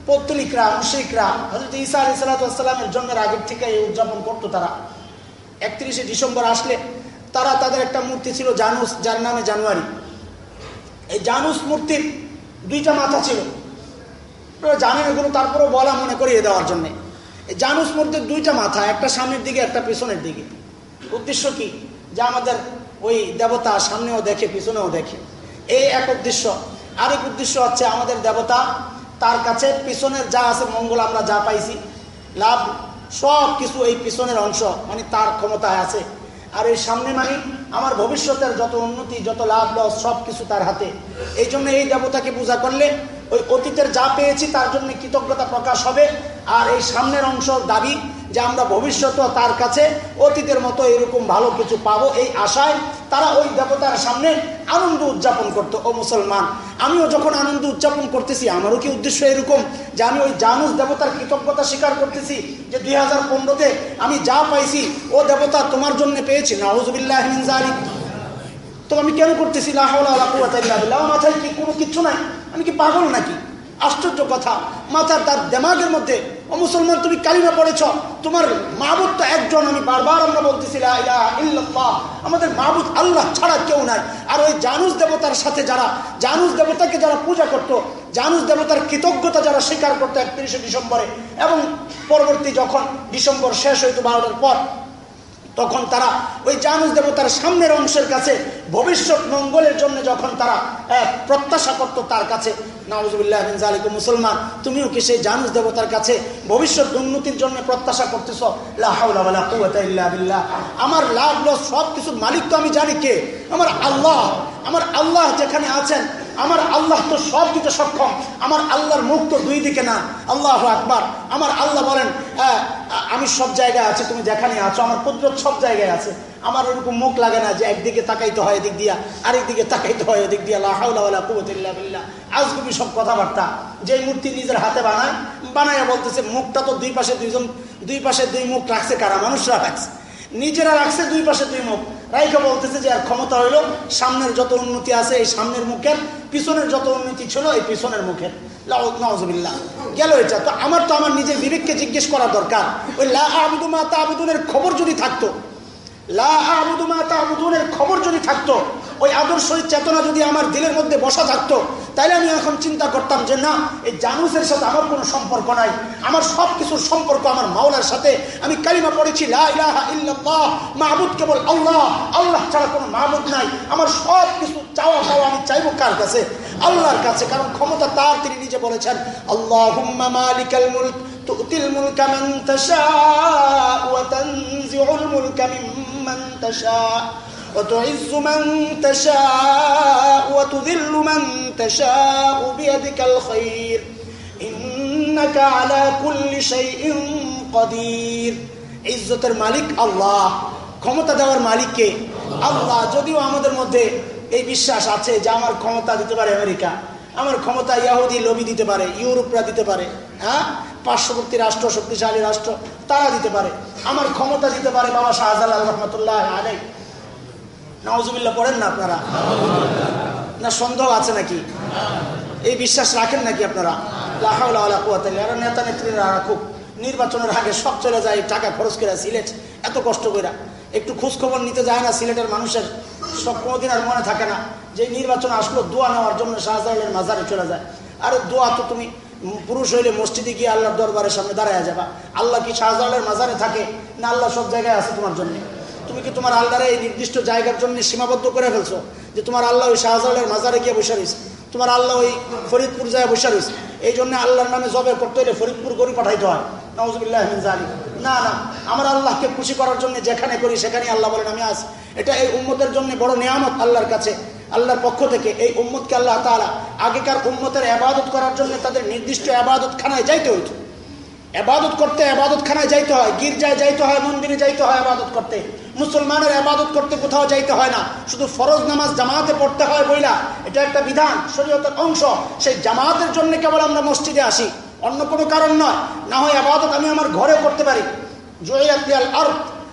পৌত্তলিকরা মুশ্রিকরা হজরত ঈসা আলি সাল্লাতামের জন্মের আগের থেকে এই উদযাপন করতো তারা। একত্রিশে ডিসেম্বর আসলে তারা তাদের একটা মূর্তি ছিল জানুস, যার নামে জানুয়ারি। এই জানুস মূর্তির দুইটা মাথা ছিল। জানেন এগুলো, তারপরেও বলা মনে করিয়ে দেওয়ার জন্যে। এই জানুস মূর্তির দুইটা মাথা, একটা সামনের দিকে, একটা পিছনের দিকে। উদ্দেশ্য কি? যে আমাদের ওই দেবতা সামনেও দেখে, পিছনেও দেখে। এই এক উদ্দেশ্য। আরেক উদ্দেশ্য হচ্ছে আমাদের দেবতা, তার কাছে পিছনের যা আছে, মঙ্গল আমরা যা পাইছি, লাভ সব কিছু এই পিছনের অংশ মানে তার ক্ষমতায় আছে। আর এই সামনে মানে আমার ভবিষ্যতের যত উন্নতি, যত লাভ, লস সব কিছু তার হাতে। এই জন্য এই দেবতাকে পূজা করলে ওই অতীতের যা পেয়েছি তার জন্য কৃতজ্ঞতা প্রকাশ হবে। আর এই সামনের অংশ দাবি যে আমরা ভবিষ্যতেও তার কাছে অতীতের মতো এরকম ভালো কিছু পাবো এই আশায় তারা ওই দেবতার সামনে আনন্দ উদযাপন করতো। ও মুসলমান, আমিও যখন আনন্দ উদযাপন করতেছি, আমারও কি উদ্দেশ্য এরকম যে আমি ওই জানুস দেবতার কৃতজ্ঞতা স্বীকার করতেছি যে দুই হাজার পনেরোতে আমি যা পাইছি, ও দেবতা তোমার জন্য পেয়েছি। নাহজুবিল্লাহ তো আমি কেন করতেছি? মাথায় কি কোনো কিচ্ছু নাই? আমি কি পাগল নাকি? আশ্চর্য কথা। মাথার তার দেমাগের মধ্যে ও মুসলমান, তুমি কালিমা পড়েছ। তোমার মাহবুদ তো একজন, আমি বারবার আমরা বলতেছি আমাদের মাহবুদ আল্লাহ ছাড়া কেউ নাই। আর ওই জানুস দেবতার সাথে যারা, জানুস দেবতাকে যারা পূজা করত, জানুস দেবতার কৃতজ্ঞতা যারা স্বীকার করতো একত্রিশে ডিসেম্বরে, এবং পরবর্তী যখন ডিসেম্বর শেষ হইতো বারোটার পর তখন তারা ওই জানুস দেবতার সামনের অংশের কাছে ভবিষ্যৎ মঙ্গলের জন্য যখন তারা প্রত্যাশা করত তার কাছে নওয়াজুবিল্লাহ মুসলমান, তুমিও কি সেই জানুস দেবতার কাছে ভবিষ্যৎ উন্নতির জন্য প্রত্যাশা করতেছ? আমার লাভ, লস সব কিছুর মালিক তো আমি জানি কে? আমার আল্লাহ আমার আল্লাহ যেখানে আছেন আমার আল্লাহ তো সব দিতে সক্ষম। আমার আল্লাহর মুখ তো দুই দিকে না। আল্লাহ আকবার। আমার আল্লাহ বলেন আমি সব জায়গায় আছি, তুমি যেখানে আছো, আমার কুদরত সব জায়গায় আছে। আমার ওরকম মুখ লাগে না যে একদিকে তাকাইতে হয়, এদিক দিয়া আরেকদিকে তাকাইতে হয় এদিক দিয়া কুবতিল্লা আজগুবি সব কথাবার্তা। যে মূর্তি নিজের হাতে বানায় বানায় বলতেছে, মুখটা তো দুই পাশে দুইজন, দুই পাশে দুই মুখ রাখছে কারা? মানুষরা রাখছে। নিজেরা রাখছে দুই পাশে দুই মুখ। রাইকা বলতেছে যে ক্ষমতা হইল, সামনের যত উন্নতি আছে এই সামনের মুখের, পিছনের যত উন্নতি ছিল এই পিছনের মুখের। নজবিল্লা গেল এটা। তো আমার তো আমার নিজের বিবেককে জিজ্ঞেস করা দরকার। ওই লা আবুদু মাতা আবুদুনের খবর যদি থাকতো, লা আবুদু মাতা আবুদুনের খবর যদি থাকতো ওই আদর্শ চেতনা যদি আমার দিলের মধ্যে বসা থাকতো তাইলে আমি এখন চিন্তা করতাম যে না এই জানুসের সাথে আমার কোনো সম্পর্ক নাই আমার সব কিছুর সম্পর্ক আমার মাওলার সাথে আমি কালিমা পড়েছি মাহবুদ কেবল আল্লাহ আল্লাহ ছাড়া কোনো মাহবুদ নাই আমার সব কিছু চাওয়া পাওয়া আমি চাইবো কার কাছে আল্লাহর কাছে কারণ ক্ষমতা তার তিনি নিজে বলেছেন আল্লাহ মালিকাল মুলক تؤتي الملك من تشاء وتنزع الملك ممن تشاء وتعز من تشاء وتذل من تشاء بيدك الخير إنك على كل شيء قدير ইজ্জতের মালিক আল্লাহ ক্ষমতা দেওয়ার মালিককে আল্লাহ যদিও আমাদের মধ্যে এই বিশ্বাস আছে যে আমার ক্ষমতা দিতে পারে আমেরিকা আমার ক্ষমতা ইয়াহুদি লবি দিতে পারে ইউরোপরা দিতে পারে হ্যাঁ পার্শ্ববর্তী রাষ্ট্র শক্তিশালী রাষ্ট্র তারা দিতে পারে আমার ক্ষমতা দিতে পারে বাবা শাহজালাল রহমতুল্লাহ আলাই নওয়াজুবিল্লা পড়েন না আপনারা? না সন্দেহ আছে নাকি? এই বিশ্বাস রাখেন নাকি আপনারা? আর নেতা নেত্রীরা রাখুক নির্বাচনের আগে সব চলে যায়, টাকা খরচ করে সিলেট। এত কষ্ট করে একটু খোঁজখবর নিতে যায় না সিলেটের মানুষের। সব কোনোদিন আর মনে থাকে না যে নির্বাচন আসলো, দোয়া নেওয়ার জন্য শাহজাহানের মাজারে চলে যায়। আর দোয়া তো তুমি পুরুষ হইলে মসজিদে গিয়ে আল্লাহর দরবারের সামনে দাঁড়ায় যাবা। আল্লাহ কি শাহজাহানের মাজারে থাকে না আল্লাহ সব জায়গায় আছে তোমার জন্য? তুমি কি তোমার আল্লাহরে এই নির্দিষ্ট জায়গার জন্য সীমাবদ্ধ করে ফেলছো যে তোমার আল্লাহ ওই শাহজাহানের মাজারে গিয়ে বসে রয়েছে। তোমার আল্লাহ ওই ফরিদপুর যায় বসে রয়েছে। এই জন্য আল্লাহর নামে জবে করতে হলে ফরিদপুর গড়ি পাঠাইতে হয়। নজবুল্লাহ জানি না না, আমার আল্লাহকে খুশি করার জন্য যেখানে করি সেখানে আল্লাহ বলেন, আমি আস এটা এই উম্মতের জন্য বড় নিয়ামত আল্লাহর কাছে, আল্লাহর পক্ষ থেকে। এই উম্মতকে আল্লাহ তালা আগেকার উম্মতের আবাদত করার জন্য তাদের নির্দিষ্ট আবাদত খানায় যাইতে হইত। আবাদত করতে আবাদত খানায় যাইতে হয়, গির্জায় যাইতে হয়, মন্দিরে যাইতে হয় আবাদত করতে। মুসলমানের আবাদত করতে কোথাও যাইতে হয় না। শুধু ফরজ নামাজ জামাতে পড়তে হয় বইলা। এটা একটা বিধান, শরীয়তের অংশ। সেই জামাতের জন্য কেবল আমরা মসজিদে আসি। অন্য কোনো কারণ নয়। না হয় আবাদত আমি আমার ঘরে করতে পারি। জয়াল আর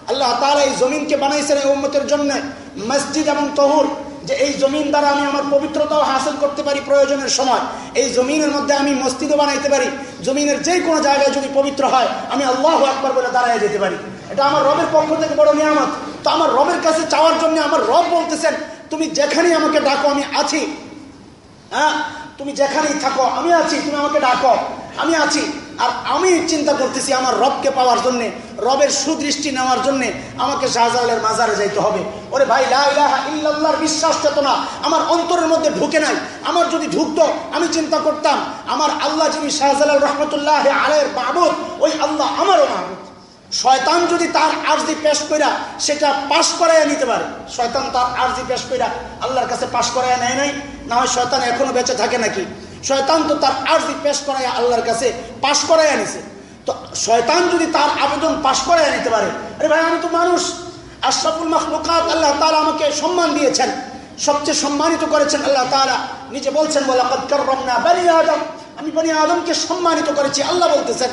আল্লাহ তালা এই জমিনকে বানাইছেন এই উম্মতের জন্য। মসজিদ এবং তহুর। যে এই জমিন দ্বারা আমি আমার পবিত্রতাও হাসিল করতে পারি প্রয়োজনের সময়। এই জমিনের মধ্যে আমি মসজিদও বানাইতে পারি। জমিনের যে কোনো জায়গায় যদি পবিত্র হয়, আমি আল্লাহ আকবর বলে দাঁড়ায় যেতে পারি। এটা আমার রবের পক্ষ থেকে বড় নিয়ামত। তো আমার রবের কাছে চাওয়ার জন্য আমার রব বলতেছেন, তুমি যেখানেই আমাকে ডাকো, আমি আছি। হ্যাঁ? তুমি যেখানেই থাকো, আমি আছি। তুমি আমাকে ডাকো, আমি আছি। আর আমি চিন্তা করতেছি আমার রবকে পাওয়ার জন্য, রবের সুদৃষ্টি নেওয়ার জন্য আমাকে শাহজালালের মাজারে যাইতে হবে। ওরে ভাই ইল্লাহর বিশ্বাস চেতনা আমার অন্তরের মধ্যে ঢুকে নাই। আমার যদি ঢুকতো, আমি চিন্তা করতাম, আমার আল্লাহ যিনি শাহজালাল রহমতুল্লাহ আলের মাহবুদ ওই আল্লাহ আমারও মাহবুদ শয়তান যদি তার আর্জি পেশ কইরা সেটা পাশ করাইয়া নিতে পারে, শয়তান তার আর্জি পেশ কইরা আল্লাহর কাছে পাশ করাইয়া নেয় নাই, না হয় শয়তান এখনও বেঁচে থাকে নাকি? শয়তান তো তার আর্জি পেশ করাইয়া আল্লাহর কাছে পাশ করাইয়া নিছে। তো শয়তান যদি তার আবেদন পাশ করাইয়া নিতে পারে, আরে ভাই, আমি তো মানুষ। আশরাফুল মখলুকাত আল্লাহ তালা আমাকে সম্মান দিয়েছেন, সবচেয়ে সম্মানিত করেছেন আল্লাহ তালা নিজে বলছেন বলা রমনা বানি আদম। আমি বানি আদমকে সম্মানিত করেছি, আল্লাহ বলতেছেন।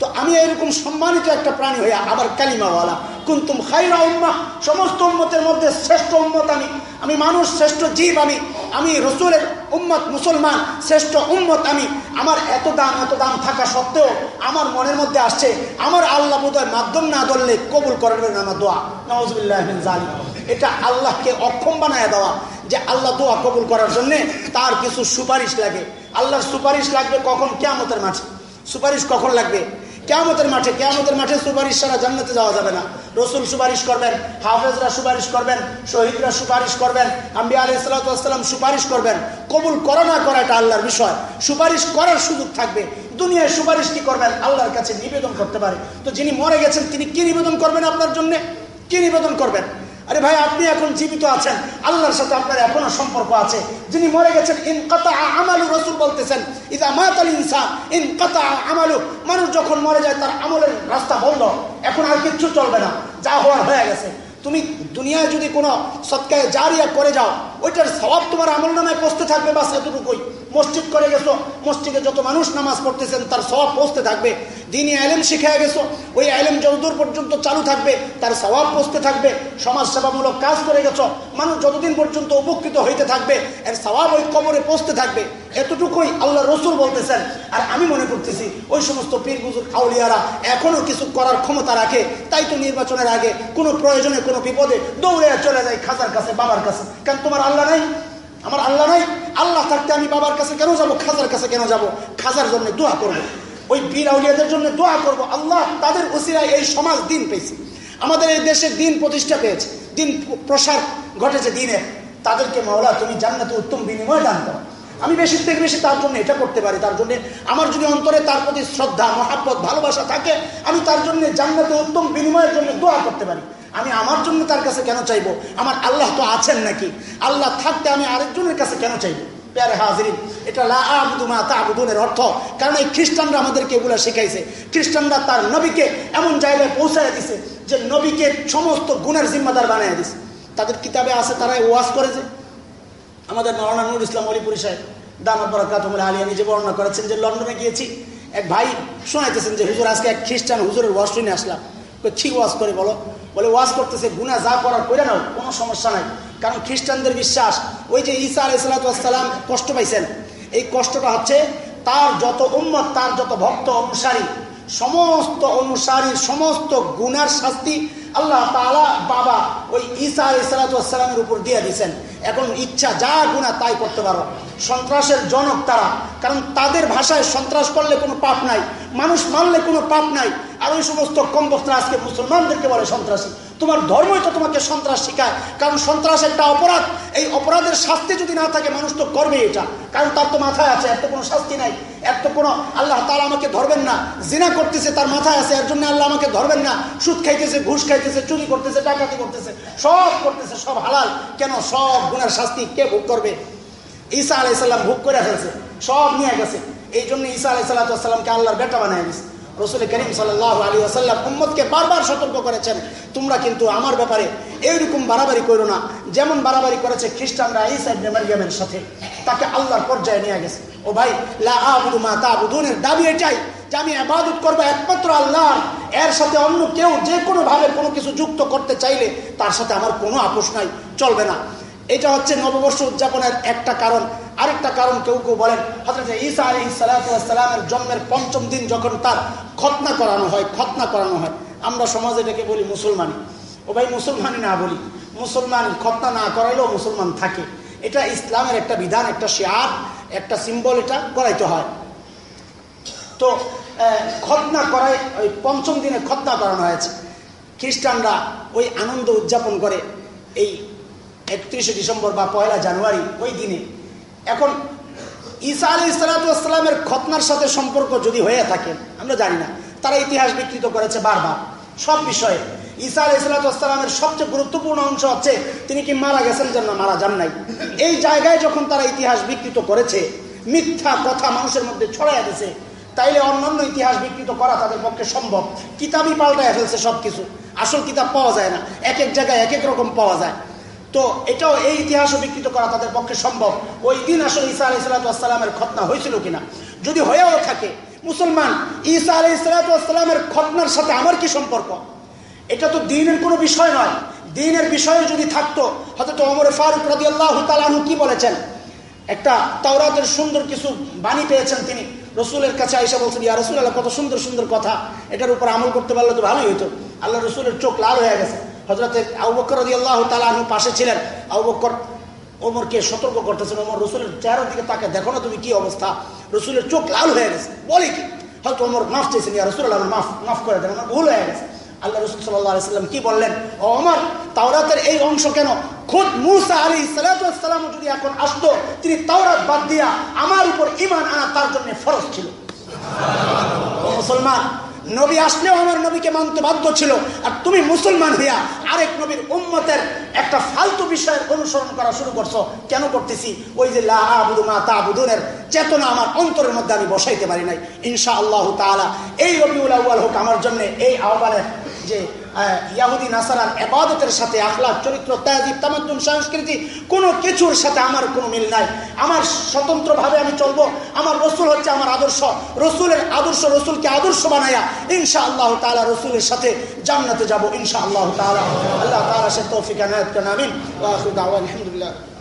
তো আমি এরকম সম্মানিত একটা প্রাণী হইয়া আবার কালিমাওয়ালা। কুন্তুম খাইরা উম্মা সমস্ত উম্মতের মধ্যে শ্রেষ্ঠ উম্মত আমি। আমি মানুষ, শ্রেষ্ঠ জীব আমি। আমি রসুলের উম্মত, মুসলমান, শ্রেষ্ঠ উম্মত আমি। আমার এত দাম এত দাম থাকা সত্ত্বেও আমার মনের মধ্যে আসছে, আমার আল্লাহ বোধহয় মাধ্যম না ধরলে কবুল করবেন আমার দোয়া। নওয়াজবিল্লাহ জালি এটা আল্লাহকে অক্ষম বানায় দেওয়া যে আল্লাহ দোয়া কবুল করার জন্যে তার কিছু সুপারিশ লাগে। আল্লাহর সুপারিশ লাগবে কখন? কেমতের মাঝে। সুপারিশ কখন লাগবে? কেমতের মাঠে কেমতের মাঠে সুপারিশ ছাড়া জান্নাতে যাওয়া যাবে না। রসুল সুপারিশ করবেন, হাফেজরা সুপারিশ করবেন, শহীদরা সুপারিশ করবেন, আম্বি আলি সাল্লাম সুপারিশ করবেন। কবুল করা না করা এটা আল্লাহর বিষয়। সুপারিশ করার সুযোগ থাকবে। দুনিয়ায় সুপারিশ কি করবেন? আল্লাহর কাছে নিবেদন করতে পারে। তো যিনি মরে গেছেন, তিনি কি নিবেদন করবেন আপনার জন্য? কি নিবেদন করবেন? আরে ভাই, আপনি এখন জীবিত আছেন। আল্লাহর সাথে আপনার এখনও সম্পর্ক আছে। যিনি মরে গেছেন, ইন কথা আমালু রসুল বলতেছেন ইদা মাতাল ইনসান, ইন কথা আমালু মানুষ যখন মরে যায়, তার আমলের রাস্তা বন্ধ। এখন আর কিচ্ছু চলবে না, যা হওয়ার হয়ে গেছে। তুমি দুনিয়ায় যদি কোনো সৎকায় জারিয়া করে যাও, ওইটার স্বভাব তোমার আমল নামায় পৌঁছতে থাকবে, বাস এতটুকুই। মসজিদ করে গেছো, মসজিদে যত মানুষ নামাজ পড়তেছেন, তার স্বভাব পৌঁছতে থাকবে। দিনই আলেম শিখে গেছো, ওই আলেম যতদূর পর্যন্ত চালু থাকবে, তার স্বভাব পৌঁছতে থাকবে। সমাজ সেবামূলক কাজ করে গেছো, মানুষ যতদিন পর্যন্ত উপকৃত হইতে থাকবে, এর স্বভাব ওই কবরে পৌঁছতে থাকবে। এতটুকুই আল্লাহ রসুল বলতেছেন। আর আমি মনে করতেছি, ওই সমস্ত পীর বুজুর কাউলিয়ারা এখনও কিছু করার ক্ষমতা রাখে, তাই তো নির্বাচনের আগে কোনো প্রয়োজনে, কোনো বিপদে দৌড়ে চলে যায় খাজার কাছে, বাবার কাছে। কেন তোমার আল্লাহ নাই। আমার আল্লাহ নাই। আল্লাহ থাকতে আমি বাবার কাছে কেন যাব, খাজার কাছে কেন যাব? খাজার জন্য দোয়া করব। ওই বীর আউলিয়াদের জন্য দোয়া করব। আল্লাহ তাদের ওসিরায় এই সমাজ দিন পেয়েছে। আমাদের এই দেশে দিন প্রতিষ্ঠা পেয়েছে। দিন প্রসার ঘটেছে দিনের তাদেরকে মাওলা, তুমি জান্নাতে উত্তম বিনিময় দান করো। আমি বেশি থেকে বেশি তার জন্য এটা করতে পারি। তার জন্য আমার যদি অন্তরে তার প্রতি শ্রদ্ধা, মহাব্বত, ভালোবাসা থাকে, আমি তার জন্য জান্নাতে উত্তম বিনিময়ের জন্য দোয়া করতে পারি। আমি আমার জন্য তার কাছে কেন চাইব? আমার আল্লাহ তো আছেন নাকি? আল্লাহ থাকতে আমি আরেকজনের কাছে কেন চাইব? প্যারে হাজরিন, এটা লাবুদুমা তাবুদুনের অর্থ। কারণ এই খ্রিস্টানরা আমাদেরকে এগুলো শিখাইছে। খ্রিস্টানরা তার নবীকে এমন জায়গায় পৌঁছায় দিছে যে নবীকে সমস্ত গুণের জিম্মাদার বানিয়ে দিছে। তাদের কিতাবে আছে তারা ওয়াজ করেছে আমাদের মৌলানা নুর ইসলাম অলিপুরি সাহেব দামা বরাকাতমুল আলিয়া নিজে বর্ণনা করেছেন যে লন্ডনে গিয়েছি, এক ভাই শোনাইতেছেন যে, হুজুর, আজকে এক খ্রিস্টান হুজুরের ওয়াজ শুনে আসলাম। কি ওয়াজ করে বলো। বলে ওয়াজ করতেছে গুনা যা করার করে নাও, কোনো সমস্যা নাই। কারণ খ্রিস্টানদের বিশ্বাস, ওই যে ঈসা আলাইসালাম কষ্ট পাইছেন। এই কষ্টটা হচ্ছে তার যত উম্মত, তার যত ভক্ত অনুসারী, সমস্ত অনুসারীর সমস্ত গুনার শাস্তি আল্লাহ তালা বাবা ওই ঈসা আলাইসালামের উপর দিয়ে দিয়েছেন। এখন ইচ্ছা, যা গুণা তাই করতে পারো। সন্ত্রাসের জনক তারা। কারণ তাদের ভাষায় সন্ত্রাস করলে কোনো পাপ নাই, মানুষ মানলে কোনো পাপ নাই। আর ওই সমস্ত কমবক্তরা আজকে মুসলমানদেরকে বলে সন্ত্রাসী। তোমার ধর্মই তো তোমাকে সন্ত্রাস শেখায়। কারণ সন্ত্রাস একটা অপরাধ। এই অপরাধের শাস্তি যদি না থাকে, মানুষ তো করবে এটা। কারণ তার তো মাথায় আছে এত কোনো শাস্তি নাই। এত কোনো আল্লাহ তারা আমাকে ধরবেন না। জিনা করতেছে, তার মাথায় আছে, এর জন্য আল্লাহ আমাকে ধরবেন না। সুদ খাইতেছে, ঘুষ খাইতেছে, চুরি করতেছে, ডাকাতি করতেছে, সব করতেছে, সব হালাল। কেন সব গুণের শাস্তি কে ভোগ করবে? ঈসা আলাইসাল্লাম ভোগ করে ফেলছে, সব নিয়ে গেছে। এই জন্য ঈসা আলাই সাল্লাহামকে আল্লাহর বেটা বানায় দিচ্ছে রসুল করিম সাল্লাহ আলী আসাল্লাম মোহাম্মদকে বারবার সতর্ক করেছেন, তোমরা কিন্তু আমার ব্যাপারে এইরকম বাড়াবাড়ি করো না। যেমন বাড়াবাড়ি করেছে খ্রিস্টানরা ঈসা ইবনে মারিয়ামের সাথে, তাকে আল্লাহর পর্যায়ে নিয়ে গেছে। ও ভাই, লা আবুদু মা দাবি এটাই যে আমি আবাদত করব একমাত্র আল্লাহ এর সাথে অন্য কেউ যে কোনোভাবে কোনো কিছু যুক্ত করতে চাইলে তার সাথে আমার কোনো আপোষ নাই, চলবে না। এটা হচ্ছে নববর্ষ উদযাপনের একটা কারণ। আরেকটা কারণ কেউ কেউ বলেন হজরত ঈসা আলী সালাতামের জন্মের পঞ্চম দিন যখন তার খতনা করানো হয় খতনা করানো হয়। আমরা সমাজে এটাকে বলি মুসলমানি। ও ভাই, মুসলমানি না বলি। মুসলমান খতনা না করাইলেও মুসলমান থাকে। এটা ইসলামের একটা বিধান, একটা শেয়ার একটা সিম্বল এটা করাইতে হয়। তো খতনা করাই ওই পঞ্চম দিনে খতনা করানো হয়েছে। খ্রিস্টানরা ওই আনন্দ উদযাপন করে। এই একত্রিশে ডিসেম্বর বা পয়লা জানুয়ারি ওই দিনে। এখন ঈসা আলী ইসলাতামের খতনার সাথে সম্পর্ক যদি হয়ে থাকে, আমরা জানি না, তারা ইতিহাস বিকৃত করেছে বারবার। সব বিষয়ে ঈসা আলী ইসলাতামের সবচেয়ে গুরুত্বপূর্ণ অংশ হচ্ছে, তিনি কি মারা গেছেন যেন মারা যান নাই? এই জায়গায় যখন তারা ইতিহাস বিকৃত করেছে, মিথ্যা কথা মানুষের মধ্যে ছড়াইয়া দিয়েছে তাইলে অন্যান্য ইতিহাস বিকৃত করা তাদের পক্ষে সম্ভব। কিতাবই পাল্টায় ফেলছে সবকিছু। আসল কিতাব পাওয়া যায় না। এক এক জায়গায় এক এক রকম পাওয়া যায়। তো এটাও এই ইতিহাসও বিকৃত করা তাদের পক্ষে সম্ভব। ওই দিন আসলে ঈসা আলি সালাতামের খতনা হয়েছিল কিনা? যদি হয়েও থাকে, মুসলমান, ঈসা আলি সালাতামের খতনার সাথে আমার কি সম্পর্ক? এটা তো দিনের কোনো বিষয় নয়। দিনের বিষয়ে যদি থাকতো হয়তো অমর ফারুক রাজি আল্লাহ তালু কি বলেছেন? একটা তাওরাতের সুন্দর কিছু বাণী পেয়েছেন তিনি। রসুলের কাছে আইসা বলছেন ইয়া রসুল আল্লাহ কত সুন্দর সুন্দর কথা। এটার উপর আমল করতে পারলে তো ভালোই হতো আল্লাহ রসুলের চোখ লাল হয়ে গেছে। হজরত আউবকর রদি আল্লাহ তালু পাশে ছিলেন। আউবকর ওমরকে সতর্ক করতেছেন, ওমর, রসুলের চেহারার দিকে তাকে দেখো না তুমি কি অবস্থা? রসুলের চোখ লাল হয়ে গেছে। বলে কি? হয়তো ওমর মাফ চেয়েছেন ইয়া রসুল আল্লাহ মাফ মাফ করে দেন, আমার ভুল হয়ে গেছে। আল্লাহ রসুল সাল্লাহ সাল্লাম কি বললেন? ও আমার তাওরাতের এই অংশ কেন? খুদ মুসা আলী সালাম যদি এখন আসতো, তিনি তাওরাত বাদ দিয়া আমার উপর ইমান আনা তার জন্য ফরজ ছিল। মুসলমান নবী আসলেও আমার নবীকে মানতে বাধ্য ছিল। আর তুমি মুসলমান হইয়া আরেক নবীর উম্মতের একটা ফালতু বিষয়ের অনুসরণ করা শুরু করছ। কেন করতেছি? ওই যে লা আবুদু মা চেতনা আমার অন্তরের মধ্যে আমি বসাইতে পারি নাই। ইনশা আল্লাহ তালা এই রবিউল আউ্বাল হোক আমার জন্য এই আহ্বানের যে ইয়াহুদি, নাসারার এবাদতের সাথে আখলাক চরিত্র তাজিব তামাদ্দুন সংস্কৃতি, কোনো কিছুর সাথে আমার কোনো মিল নাই। আমার স্বতন্ত্রভাবে আমি চলবো। আমার রসুল হচ্ছে আমার আদর্শ। রসুলের আদর্শ রসুলকে আদর্শ বানায়া ইনশা আল্লাহ তালা রসুলের সাথে জান্নাতে যাব ইনশা আল্লাহ তালা আল্লাহ তালা সে তৌফিক নায়তকে নামিন আলহামদুলিল্লাহ।